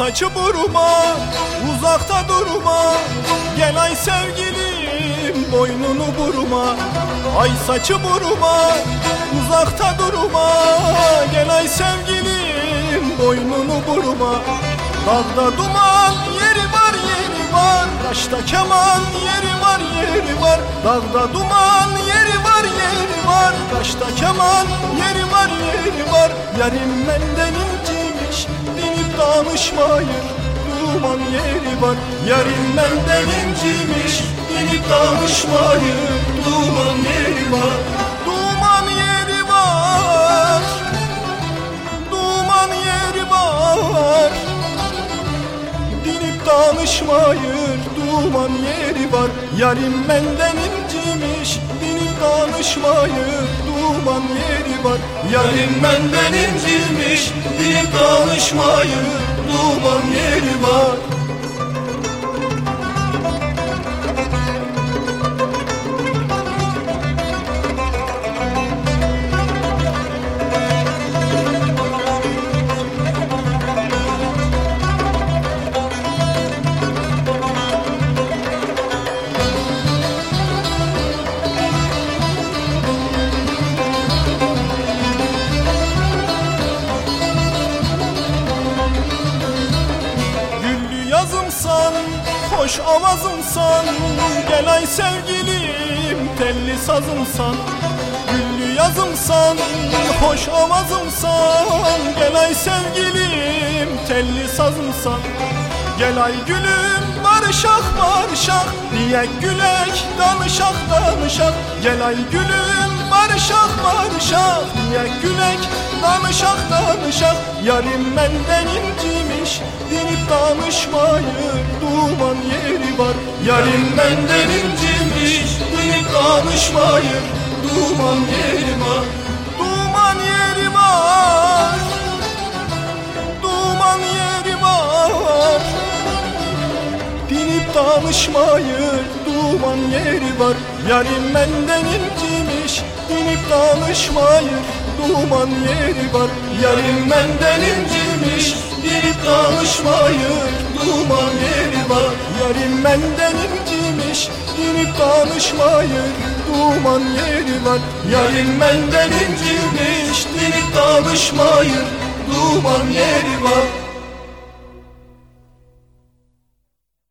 saçı buruma uzakta durma. Gel ay sevgilim boynunu buruma Ay saçı buruma uzakta durma. Gel ay sevgilim boynunu buruma Dağda duman yeri var yeri var. Taşta keman yeri var yeri var. Dağda duman yeri var yeri var. Taşta keman yeri var yeri var. Yarim benden inciymiş dinip danışmayır Duman yeri var. Yarim benden inciymiş dinip danışmayır Duman yeri var. Duman yeri var. Duman yeri var. Dinip danışmayır duman yeri var. Yarim benden incimiş Dinip danışmayır duman yeri var. Yarim benden incimiş Dinip danışmayır duman yeri var hoş avazımsan Gel ay sevgilim, telli sazımsan Güllü yazımsan, hoş avazımsan Gel ay sevgilim, telli sazımsan Gel ay gülüm, barışak barışak Diyek gülek, danışak danışak Gel ay gülüm, barışak barışak Diyek gülek, danışak danışak Yarim benden incimiş, dinip danışmayır Duman yeri var. Yarim benden incimiş, dinip danışmayır Duman yeri var Dinip danışmayır duman yeri var. Yarim benden incimiş Dinip danışmayır duman yeri var. Yarim benden incimiş Dinip danışmayır duman yeri var. Yarim benden incimiş Dinip danışmayır duman yeri var. Yarim benden incimiş Dinip danışmayır duman yeri var